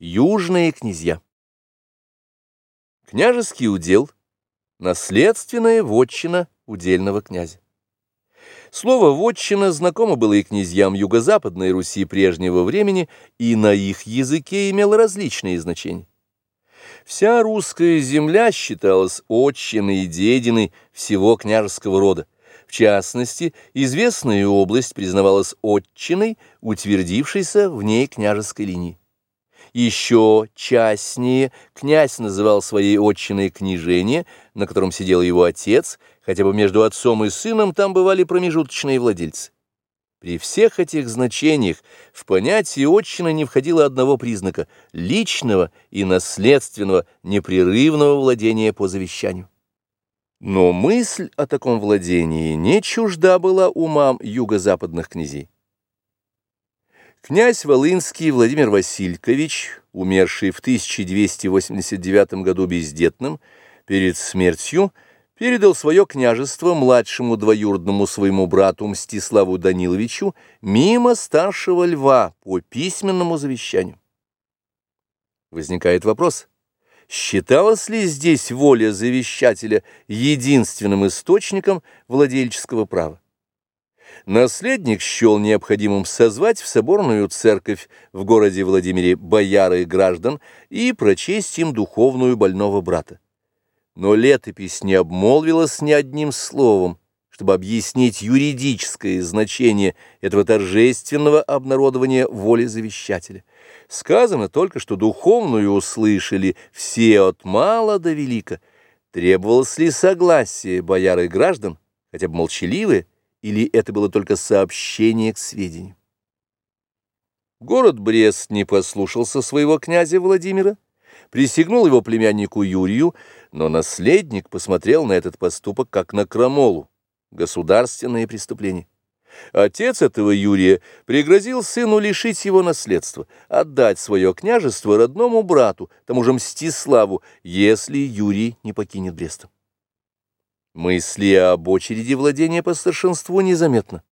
Южные князья. Княжеский удел – наследственная вотчина удельного князя. Слово «вотчина» знакомо было и князьям юго-западной Руси прежнего времени, и на их языке имело различные значения. Вся русская земля считалась отчиной и дединой всего княжеского рода. В частности, известная область признавалась отчиной, утвердившейся в ней княжеской линии. Еще частнее князь называл своей отчиной княжение, на котором сидел его отец, хотя бы между отцом и сыном там бывали промежуточные владельцы. При всех этих значениях в понятие отчины не входило одного признака – личного и наследственного непрерывного владения по завещанию. Но мысль о таком владении не чужда была умам юго-западных князей. Князь Волынский Владимир Василькович, умерший в 1289 году бездетным, перед смертью передал свое княжество младшему двоюродному своему брату Мстиславу Даниловичу мимо старшего льва по письменному завещанию. Возникает вопрос, считалась ли здесь воля завещателя единственным источником владельческого права? Наследник счел необходимым созвать в соборную церковь в городе Владимире бояр и граждан и прочесть им духовную больного брата. Но летопись не обмолвилась ни одним словом, чтобы объяснить юридическое значение этого торжественного обнародования воли завещателя. Сказано только, что духовную услышали все от мала до велика. Требовалось ли согласие бояр и граждан, хотя бы молчаливые, или это было только сообщение к сведению. Город Брест не послушался своего князя Владимира, присягнул его племяннику Юрию, но наследник посмотрел на этот поступок как на крамолу, государственное преступление. Отец этого Юрия пригрозил сыну лишить его наследства, отдать свое княжество родному брату, тому же Мстиславу, если Юрий не покинет Бреста. Мысли об очереди владения по старшинству незаметно.